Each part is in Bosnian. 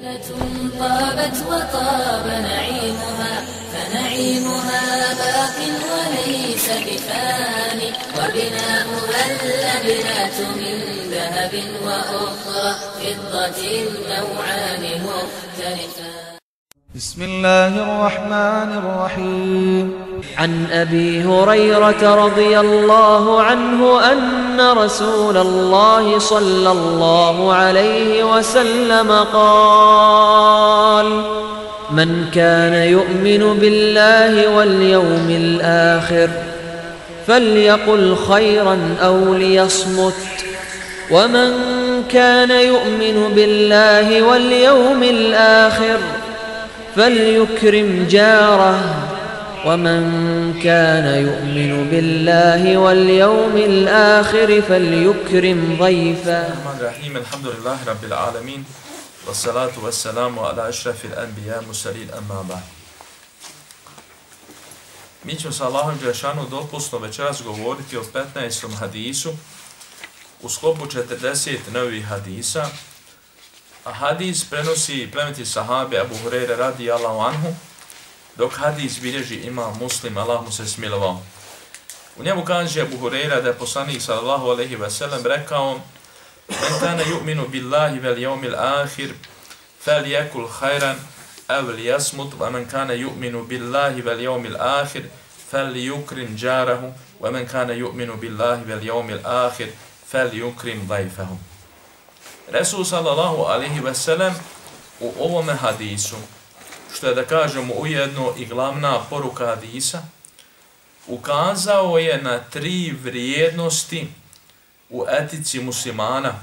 طابت وطاب نعيمها فنعيمها باق وليس بفاني. وبناؤها اللبنات من ذهب وأخرى فضة النوعان مختلفان. بسم الله الرحمن الرحيم. عن أبي هريرة رضي الله عنه أن رسول الله صلى الله عليه وسلم قال من كان يؤمن بالله واليوم الآخر فليقل خيرا أو ليصمت ومن كان يؤمن بالله واليوم الآخر فليكرم جاره ومن كان يؤمن بالله واليوم الآخر فليكرم ضيفه الرحمن الرحيم الحمد لله رب العالمين والصلاة والسلام على أشرف الأنبياء مسلين أما بعد Mi ćemo sa Allahom Đelešanu dopustno večeras govoriti o 15. hadisu u sklopu 40 novih hadisa. Hadis prenosi plemeti sahabe Abu Hureyre radi Allahu anhu, dok hadis bilježi ima muslim, Allah mu se smilovao. U njemu kaže Abu Hureyre da je poslanik sallallahu alaihi ve sellem rekao Men kana yu'minu billahi vel yawmil akhir fal yakul khairan aw liyasmut wa man kana yu'minu billahi vel yawmil akhir fal yukrim jarahu wa man kana yu'minu billahi vel yawmil akhir fal yukrim dayfahu Resul sallallahu alihi veselem u ovome hadisu što je da kažemo ujedno i glavna poruka hadisa ukazao je na tri vrijednosti u etici muslimana,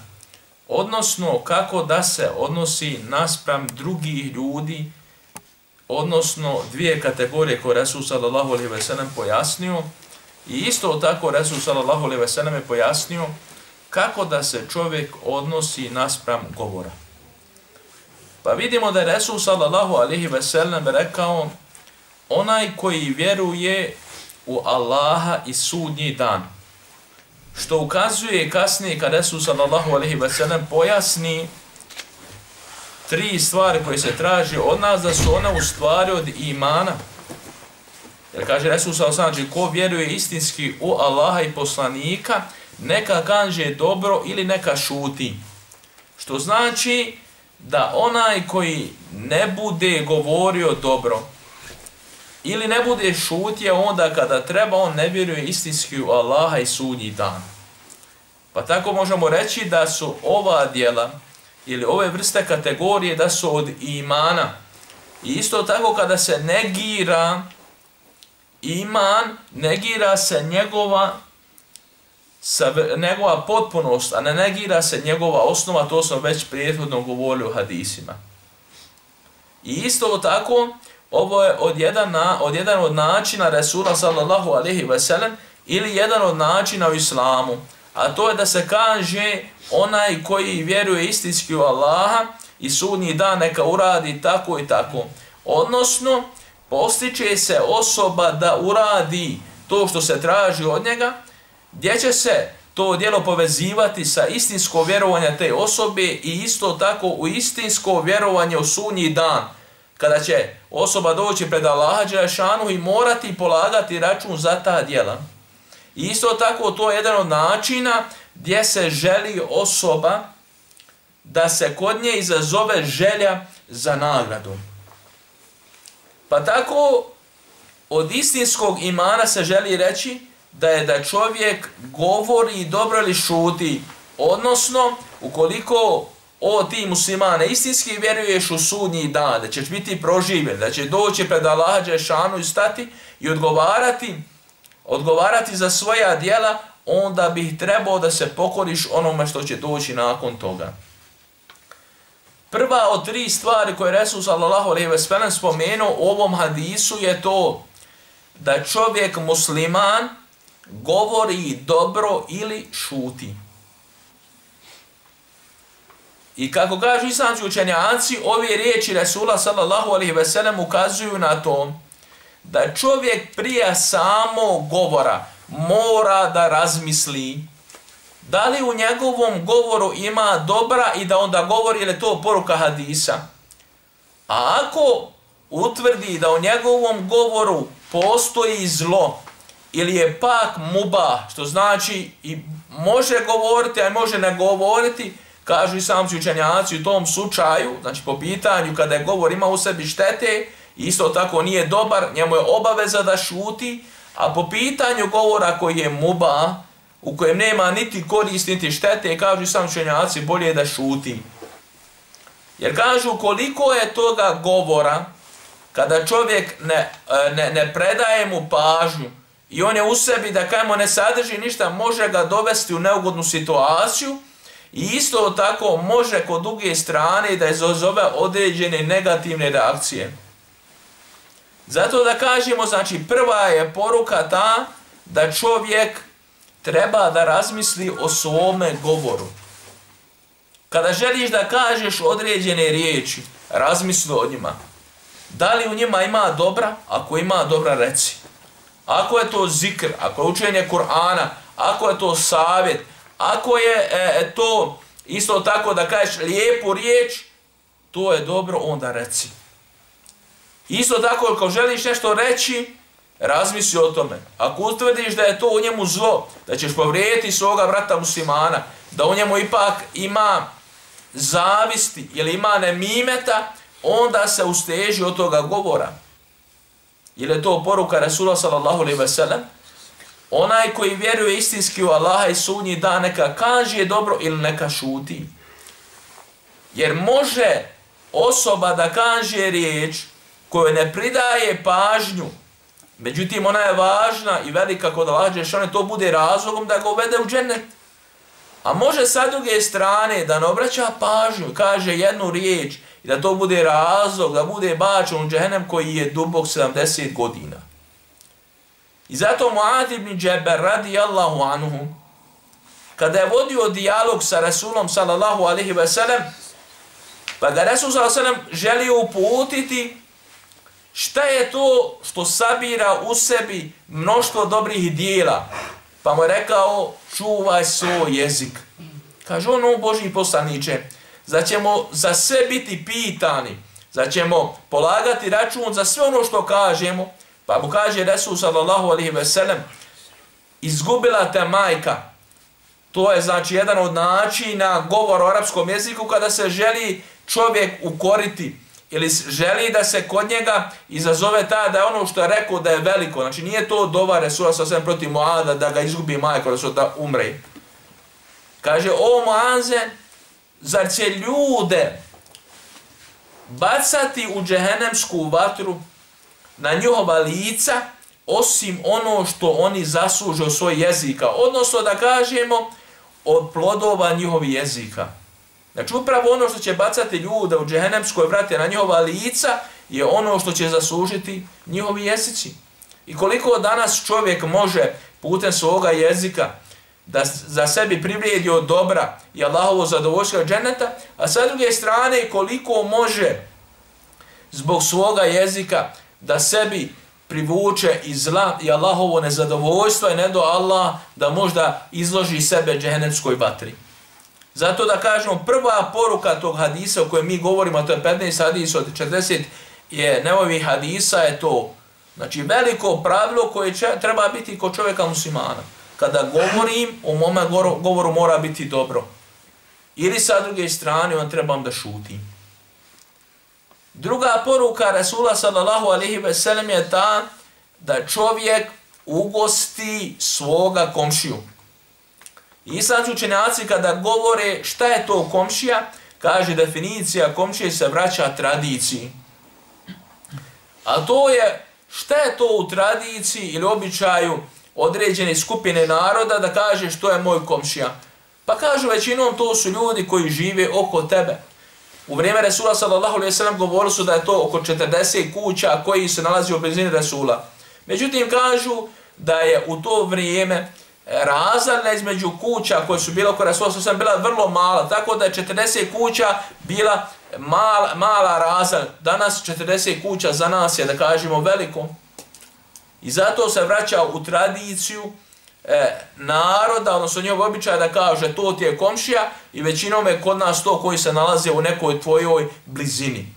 odnosno kako da se odnosi naspram drugih ljudi, odnosno dvije kategorije koje Resul sallallahu alaihi ve sellem pojasnio, i isto tako Resul sallallahu alaihi ve sellem je pojasnio kako da se čovjek odnosi naspram govora. Pa vidimo da je Resul sallallahu alaihi ve sellem rekao onaj koji vjeruje u Allaha i sudnji dan, što ukazuje kasnije kad Resul sallallahu alaihi wa pojasni tri stvari koje se traži od nas da su one u stvari od imana. Jer kaže Resul sallallahu alaihi ve sellem ko vjeruje istinski u Allaha i poslanika, neka kanže dobro ili neka šuti. Što znači da onaj koji ne bude govorio dobro, ili ne bude šutio onda kada treba, on ne vjeruje istinski u Allaha i sudnji dan. Pa tako možemo reći da su ova dijela ili ove vrste kategorije da su od imana. I isto tako kada se negira iman, negira se njegova sa njegova potpunost, a ne negira se njegova osnova, to smo već prijethodno govorili u hadisima. I isto tako, ovo je od jedan, na, od jedan od načina Resula sallallahu alaihi ve sellem ili jedan od načina u islamu, a to je da se kaže onaj koji vjeruje istinski u Allaha i sudnji dan neka uradi tako i tako. Odnosno, postiče se osoba da uradi to što se traži od njega, gdje će se to djelo povezivati sa istinsko vjerovanje te osobe i isto tako u istinsko vjerovanje u sunji dan, kada će osoba doći pred Allaha Đelešanu i morati polagati račun za ta djela. I isto tako to je jedan od načina gdje se želi osoba da se kod nje izazove želja za nagradu. Pa tako od istinskog imana se želi reći da je da čovjek govori dobro ili šuti, odnosno ukoliko o ti muslimane istinski vjeruješ u sudnji dan, da ćeš biti proživljen, da će doći pred Allaha Đešanu i stati i odgovarati, odgovarati za svoja dijela, onda bih trebao da se pokoriš onome što će doći nakon toga. Prva od tri stvari koje Resul sallallahu alejhi ve sellem spomenuo u ovom hadisu je to da čovjek musliman govori dobro ili šuti. I kako kažu islamski učenjaci, ove riječi Resula sallallahu alaihi ve sellem ukazuju na to da čovjek prije samo govora mora da razmisli da li u njegovom govoru ima dobra i da onda govori ili to poruka hadisa. A ako utvrdi da u njegovom govoru postoji zlo ili je pak muba, što znači i može govoriti, a može ne govoriti, kažu i samci učenjaci u tom slučaju, znači po pitanju kada je govor ima u sebi štete, isto tako nije dobar, njemu je obaveza da šuti, a po pitanju govora koji je muba, u kojem nema niti korist, niti štete, kažu i samci učenjaci, bolje je da šuti. Jer kažu koliko je toga govora, kada čovjek ne, e, ne, ne predaje mu pažnju, i on je u sebi da kajmo ne sadrži ništa, može ga dovesti u neugodnu situaciju, I isto tako može kod druge strane da izazove određene negativne reakcije. Zato da kažemo, znači prva je poruka ta da čovjek treba da razmisli o svome govoru. Kada želiš da kažeš određene riječi, razmisli o njima. Da li u njima ima dobra? Ako ima dobra, reci. Ako je to zikr, ako je učenje Kur'ana, ako je to savjet, Ako je e, e, to isto tako da kažeš lijepu riječ, to je dobro, onda reci. Isto tako, ako želiš nešto reći, razmisli o tome. Ako utvrdiš da je to u njemu zlo, da ćeš povrijeti svoga vrata muslimana, da u njemu ipak ima zavisti ili ima nemimeta, onda se usteži od toga govora. Ili je to poruka Rasula sallallahu alaihi wa sallam, Onaj koji vjeruje istinski u Allaha i sunji da neka kaže dobro ili neka šuti. Jer može osoba da kaže riječ koju ne pridaje pažnju, međutim ona je važna i velika kod Allaha, što ne to bude razlogom da ga uvede u džennet. A može sa druge strane da ne obraća pažnju, kaže jednu riječ i da to bude razlog, da bude bačen u džehennem koji je dubok 70 godina. I zato Muad ibn Džeber radijallahu anhu, kada je vodio dijalog sa Rasulom sallallahu alaihi ve sellem, pa ga Rasul sallallahu alaihi ve sellem želio uputiti šta je to što sabira u sebi mnoštvo dobrih dijela. Pa mu je rekao, čuvaj svoj jezik. Kaže ono, Boži poslaniče, za ćemo za sve biti pitani, za ćemo polagati račun za sve ono što kažemo, Pa mu kaže Resul sallallahu alaihi ve sellem, izgubila te majka. To je znači jedan od načina govora o arapskom jeziku kada se želi čovjek ukoriti ili želi da se kod njega izazove ta da je ono što je rekao da je veliko. Znači nije to dova Resula sa svem protiv Moada da ga izgubi majko da, da umre. Kaže, o Moaze, zar će ljude bacati u džehennemsku vatru na njihova lica osim ono što oni zasluže od svoj jezika. Odnosno da kažemo od plodova njihovih jezika. Znači upravo ono što će bacati ljuda u džehennemskoj vrate na njihova lica je ono što će zaslužiti njihovi jezici. I koliko danas čovjek može putem svoga jezika da za sebi privrijedi od dobra i Allahovo zadovoljstva dženeta, a sa druge strane koliko može zbog svoga jezika da sebi privuče i zla i Allahovo nezadovoljstvo i ne do Allah da možda izloži sebe džehennemskoj vatri. Zato da kažemo, prva poruka tog hadisa o kojem mi govorimo, to je 15 hadisa od 40, je neovi hadisa je to, znači veliko pravilo koje će, treba biti kod čovjeka muslimana. Kada govorim, u mome govoru mora biti dobro. Ili sa druge strane, on trebam da šutim. Druga poruka Rasula sallallahu alaihi ve sellem je ta da čovjek ugosti svoga komšiju. Islamski učenjaci kada govore šta je to komšija, kaže definicija komšije se vraća tradiciji. A to je šta je to u tradiciji ili običaju određene skupine naroda da kaže što je moj komšija. Pa kažu većinom to su ljudi koji žive oko tebe. U vrijeme Resula sallallahu alaihi sallam govorili su da je to oko 40 kuća koji se nalazi u blizini Resula. Međutim, kažu da je u to vrijeme razalna između kuća koje su bile oko Rasulullah sam bila vrlo mala, tako da je 40 kuća bila mala, mala razal. Danas 40 kuća za nas je, da kažemo, veliko. I zato se vraća u tradiciju e, naroda, odnosno njegov običaj da kaže to ti je komšija i većinom je kod nas to koji se nalaze u nekoj tvojoj blizini.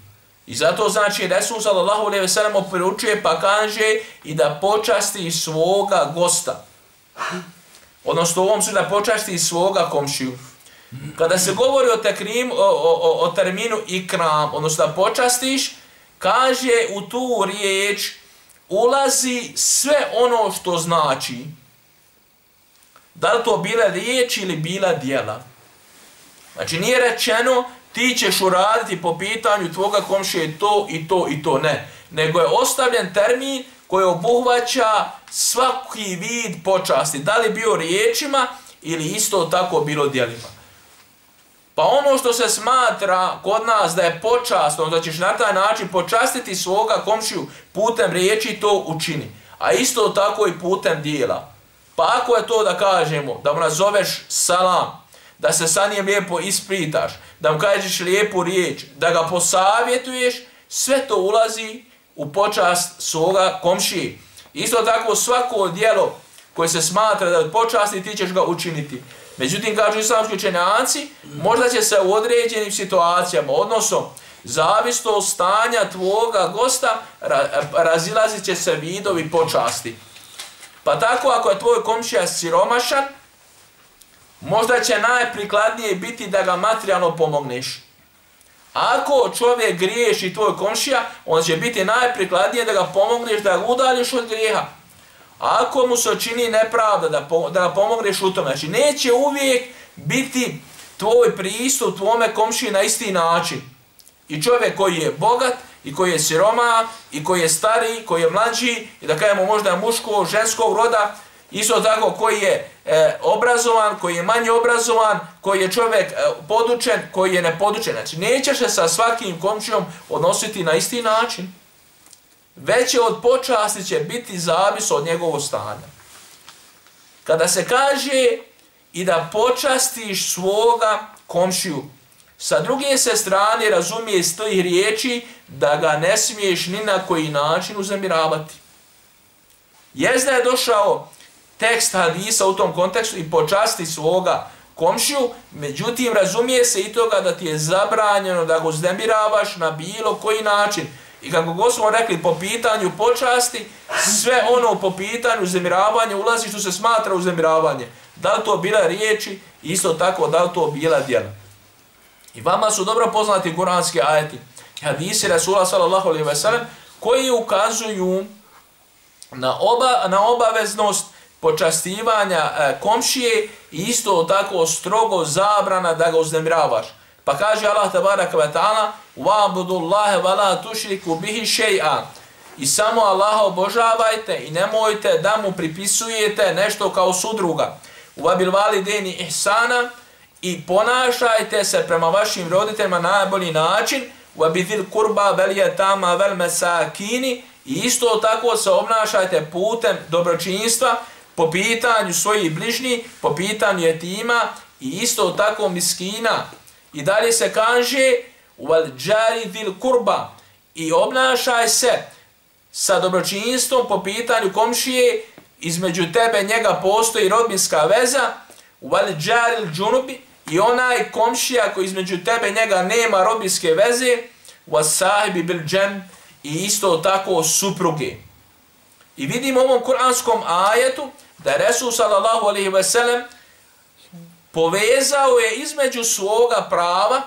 I zato znači Resul sallallahu alejhi ve sellem oporučuje pa kaže i da počasti svoga gosta. Odnosno u ovom slučaju da počasti svoga komšiju. Kada se govori o, tekrim, o, o, o terminu ikram, odnosno da počastiš, kaže u tu riječ ulazi sve ono što znači. Da li to bila riječ ili bila dijela? Znači nije rečeno ti ćeš uraditi po pitanju tvoga komšije to i to i to, ne. Nego je ostavljen termin koje obuhvaća svaki vid počasti. Da li bio riječima ili isto tako bilo dijelima. Pa ono što se smatra kod nas da je počastno, da ćeš na taj način počastiti svoga komšiju putem riječi, to učini. A isto tako i putem dijela. Pa ako je to da kažemo, da mu nazoveš salam, da se sa njim lijepo ispritaš, da mu kažeš lijepu riječ, da ga posavjetuješ, sve to ulazi u počast svoga komšije. Isto tako svako dijelo koje se smatra da je počasti, ti ćeš ga učiniti. Međutim, kažu islamski učenjaci, možda će se u određenim situacijama, odnosno, zavisno od stanja tvoga gosta, razilazit će se vidovi počasti. Pa tako, ako je tvoj komšija siromašan, možda će najprikladnije biti da ga materijalno pomogneš. Ako čovjek griješi tvoj komšija, on će biti najprikladnije da ga pomogneš, da ga udaljiš od grijeha. Ako mu se čini nepravda da, da ga pomogneš u tome, znači neće uvijek biti tvoj pristup tvome komšiji na isti način. I čovjek koji je bogat, i koji je siroma, i koji je stari, koji je mlađi, i da kajemo možda muško, ženskog roda, isto tako koji je e, obrazovan, koji je manje obrazovan, koji je čovjek e, podučen, koji je nepodučen. Znači, neće se sa svakim komšijom odnositi na isti način veće od počasti će biti zavis od njegovog stanja. Kada se kaže i da počastiš svoga komšiju, sa druge se strane razumije iz tih riječi da ga ne smiješ ni na koji način uzemiravati. Jezda je došao tekst hadisa u tom kontekstu i počasti svoga komšiju, međutim razumije se i toga da ti je zabranjeno da ga uznemiravaš na bilo koji način, I kako god smo rekli, po pitanju počasti, sve ono po pitanju uzemiravanja ulazi što se smatra uznemiravanje. Da li to bila riječi, isto tako da li to bila djela. I vama su dobro poznati kuranski ajeti, hadisi Rasula sallallahu alaihi ve sellem, koji ukazuju na, oba, na obaveznost počastivanja e, komšije i isto tako strogo zabrana da ga uznemiravaš. Pa kaže Allah tabaraka wa ta'ala وَعْبُدُ اللَّهَ وَلَا تُشْرِكُ بِهِ شَيْئًا I samo Allaha obožavajte i nemojte da mu pripisujete nešto kao sudruga. وَبِلْ وَالِدَيْنِ ihsana I ponašajte se prema vašim roditeljima na najbolji način. وَبِذِلْ كُرْبَا وَلْيَتَامَ وَلْمَسَاكِينِ I isto tako se obnašajte putem dobročinstva po pitanju svojih bližnji, po pitanju jetima i isto tako miskina. I dalje se kaže wal jari dil kurba i obnašaj se sa dobročinstvom po pitanju komšije između tebe njega postoji rodbinska veza. Wal jari junubi i onaj komšija koji između tebe njega nema rodbinske veze. Was sahibi bil džem i isto tako supruge. I vidimo u ovom kuranskom ajetu da je Resul sallallahu alaihi ve sellem povezao je između svoga prava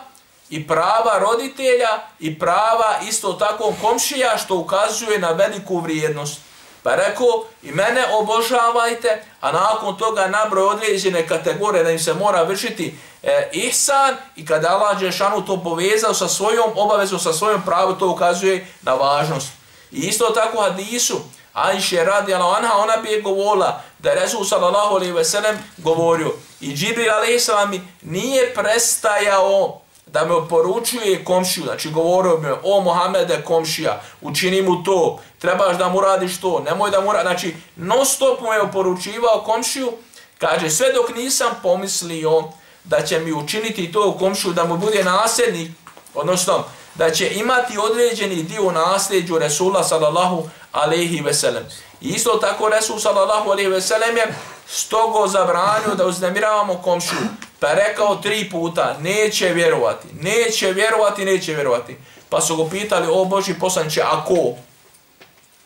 i prava roditelja i prava isto tako komšija što ukazuje na veliku vrijednost. Pa rekao, i mene obožavajte, a nakon toga nabroj određene kategorije da im se mora vršiti e, ihsan i kada Allah Đešanu to povezao sa svojom obavezom, sa svojom pravom, to ukazuje na važnost. I isto tako hadisu, Ajše radi anha, ona bi je govorila da je Resul sallallahu alaihi ve sellem govorio. I Džibril alaihi sallam nije prestajao da me poručuje komšiju, znači govorio mi o Mohamede komšija, učini mu to, trebaš da mu radiš to, nemoj da mu radiš, znači non stop mu je poručivao komšiju, kaže sve dok nisam pomislio da će mi učiniti to u komšiju, da mu bude nasljednik, odnosno da će imati određeni dio nasljeđu Resula sallallahu alaihi ve sellem. Isto tako Resul sallallahu alaihi ve sellem je stogo zabranio da uznemiravamo komšiju. Pa rekao tri puta, neće vjerovati, neće vjerovati, neće vjerovati. pa su go pitali, o Boži poslanče, a ko?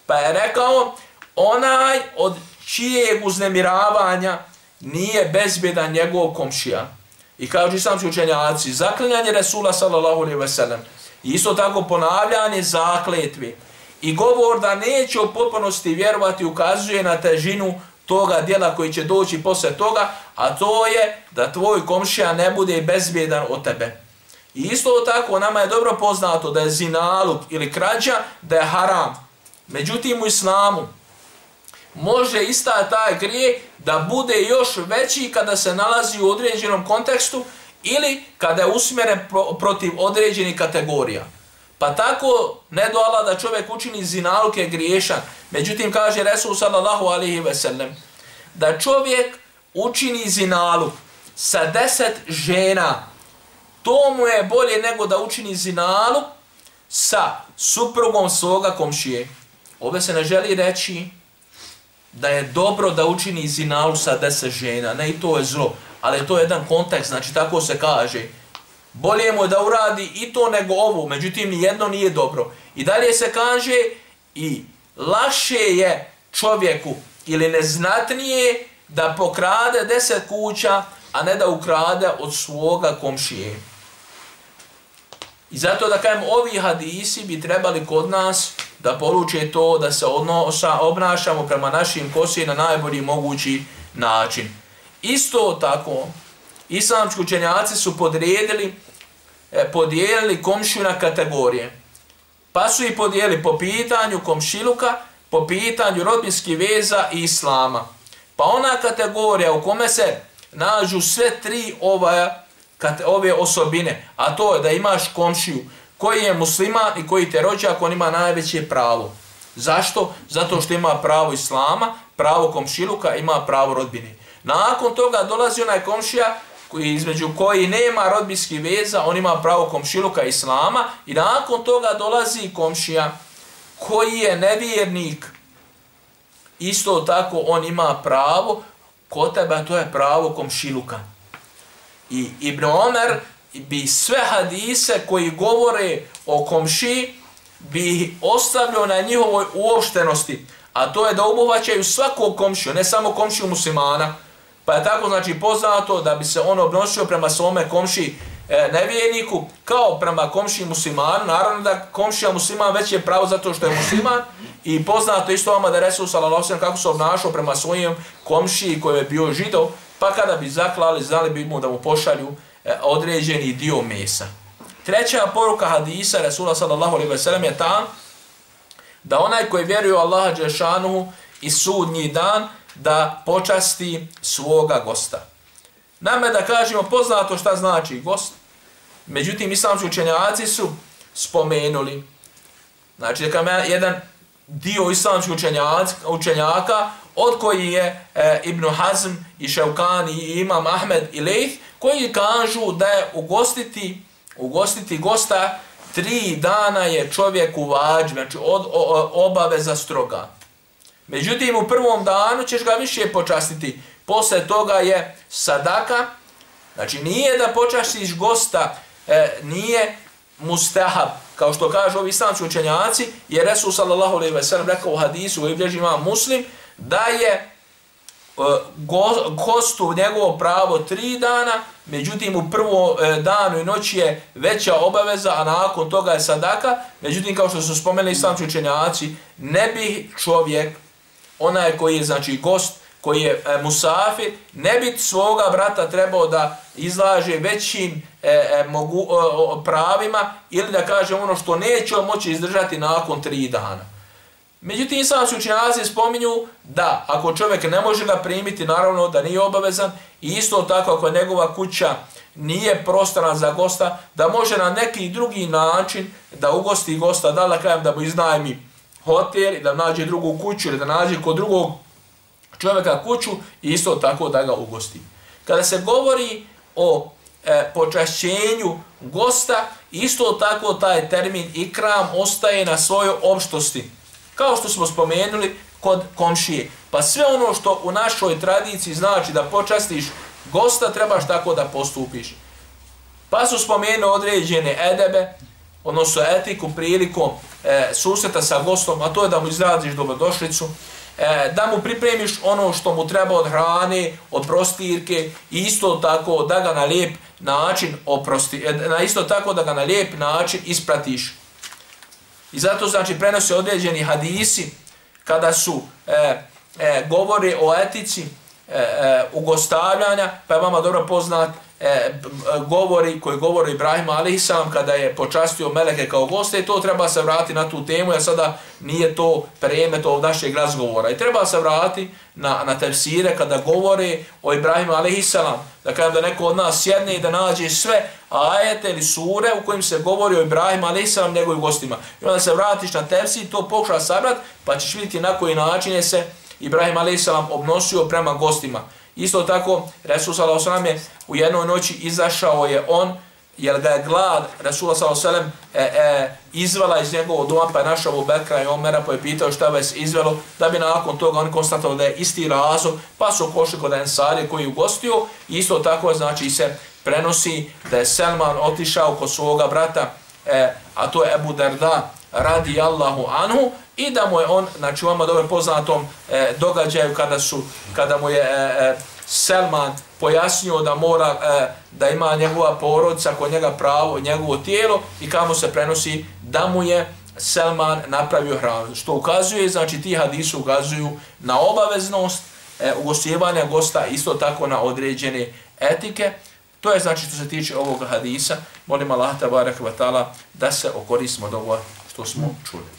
Pa je rekao, onaj od čijeg uznemiravanja nije bezbjedan njegov komšija. I kažu islamski učenjaci, zaklinjanje Resula sallallahu alaihi ve I isto tako ponavljanje zakletve i govor da neće u potpunosti vjerovati ukazuje na težinu toga dijela koji će doći posle toga, a to je da tvoj komšija ne bude bezbjedan od tebe. I isto tako nama je dobro poznato da je zinaluk ili krađa da je haram. Međutim u islamu može ista taj grije da bude još veći kada se nalazi u određenom kontekstu ili kada je usmjeren protiv određenih kategorija. Pa tako ne do Allah da čovjek učini zinaluke griješan. Međutim kaže Resul sallallahu alihi veselem da čovjek učini zinaluk sa deset žena to mu je bolje nego da učini zinaluk sa suprugom svoga komšije. Ove se ne želi reći da je dobro da učini zinalu sa deset žena, ne i to je zlo, ali to je jedan kontekst, znači tako se kaže. Bolje mu je da uradi i to nego ovo, međutim ni jedno nije dobro. I dalje se kaže i lakše je čovjeku ili neznatnije da pokrade deset kuća, a ne da ukrade od svoga komšije. I zato da kajem, ovi hadisi bi trebali kod nas da poluče to da se odnosa, obnašamo prema našim kosi na najbolji mogući način. Isto tako, islamski učenjaci su podredili, e, podijelili komšiju na kategorije. Pa su i podijelili po pitanju komšiluka, po pitanju rodbinskih veza i islama. Pa ona kategorija u kome se nađu sve tri ova, ove osobine, a to je da imaš komšiju, koji je musliman i koji te rođak, on ima najveće pravo. Zašto? Zato što ima pravo islama, pravo komšiluka, ima pravo rodbine. Nakon toga dolazi onaj komšija koji između koji nema rodbinski veza, on ima pravo komšiluka islama i nakon toga dolazi komšija koji je nevjernik. Isto tako on ima pravo, kod tebe to je pravo komšiluka. I Ibn Omer bi sve hadise koji govore o komši bi ostavljao na njihovoj uopštenosti, a to je da obuhvaćaju svakog komšiju, ne samo komšiju muslimana. Pa je tako znači poznato da bi se on obnosio prema svome komši e, nevjerniku kao prema komši muslimanu. Naravno da komšija musliman već je pravo zato što je musliman i poznato isto vama da Resul sallallahu kako se obnašao prema svojim komšiji koji je bio židov, pa kada bi zaklali, znali bi mu da mu pošalju E, određeni dio mesa. Treća poruka hadisa Resula sallallahu alaihi ve sellem je ta da onaj koji vjeruje u Allaha Đešanuhu i sudnji dan da počasti svoga gosta. Nama da kažemo poznato šta znači gost, međutim islamski učenjaci su spomenuli, znači da jedan dio islamskih učenjaka, od koji je e, Ibn Hazm i Ševkani i Imam Ahmed i Leith, koji kažu da je ugostiti, ugostiti gosta tri dana je čovjek u znači od, o, obaveza stroga. Međutim, u prvom danu ćeš ga više počastiti. Posle toga je sadaka, znači nije da počastiš gosta, e, nije mustahab, kao što kažu ovi islamski učenjaci, jer Resul sallallahu alaihi ve sellem rekao u hadisu, u Ibn ima muslim, da je e, gostu njegovo pravo tri dana, međutim u prvo e, danu i noći je veća obaveza, a nakon toga je sadaka. Međutim, kao što su spomenuli islamski učenjaci, ne bi čovjek, onaj koji je znači gost, koji je e, musafir, ne bi svoga brata trebao da izlaže većim e, e, mogu, e, pravima ili da kaže ono što neće moći izdržati nakon tri dana. Međutim, islamski učenjaci spominju da ako čovjek ne može ga primiti, naravno da nije obavezan, i isto tako ako njegova kuća nije prostorna za gosta, da može na neki drugi način da ugosti gosta, da li kajem da mu iznajmi hotel, da nađe drugu kuću ili da nađe kod drugog čovjeka kuću i isto tako da ga ugosti. Kada se govori o e, počašćenju gosta, isto tako taj termin ikram ostaje na svojoj opštosti. Kao što smo spomenuli kod komšije. Pa sve ono što u našoj tradiciji znači da počastiš gosta, trebaš tako da postupiš. Pa su spomenuli određene edebe, odnosno etiku prilikom e, susreta sa gostom, a to je da mu izraziš dobrodošlicu, e, da mu pripremiš ono što mu treba od hrane, od prostirke, i isto tako da ga na lijep način oprosti, e, na isto tako da ga na lijep način ispratiš. I zato znači prenose određeni hadisi kada su e, e, govori o etici e, e, ugostavljanja, pa je vama dobro poznat e, govori koji govori Ibrahim a.s. kada je počastio Meleke kao goste i to treba se vratiti na tu temu, jer sada nije to premet ovog našeg razgovora. I treba se vratiti na, na tefsire kada govori o Ibrahim a.s. Da kada da neko od nas sjedne i da nađe sve ajete ili sure u kojim se govori o Ibrahim a.s. njegovim gostima. I onda se vratiš na tefsir to pokuša sabrat, pa ćeš vidjeti na koji način je se Ibrahim a.s. obnosio prema gostima. Isto tako, Resul s.a.v. je u jednoj noći izašao je on, jer ga je glad Resul s.a.v. E, e, izvala iz njegovog doma, pa je našao u Bekra i Omera, pa je pitao šta vas izvelo, da bi nakon toga on konstatovao da je isti razlog, pa su pošli kod Ensari koji je ugostio. Isto tako, znači, se prenosi da je Selman otišao kod svoga brata, e, a to je Ebu Derda, radi Allahu anhu, i da mu je on, znači u vama dobro poznatom e, događaju kada su, kada mu je e, e, Selman pojasnio da mora, e, da ima njegova porodica kod njega pravo, njegovo tijelo i kamo se prenosi da mu je Selman napravio hranu. Što ukazuje, znači ti hadisi ukazuju na obaveznost e, ugostjevanja gosta, isto tako na određene etike. To je znači što se tiče ovog hadisa. Molim Allah, tabarak vatala, da se okoristimo od ovo što smo čuli.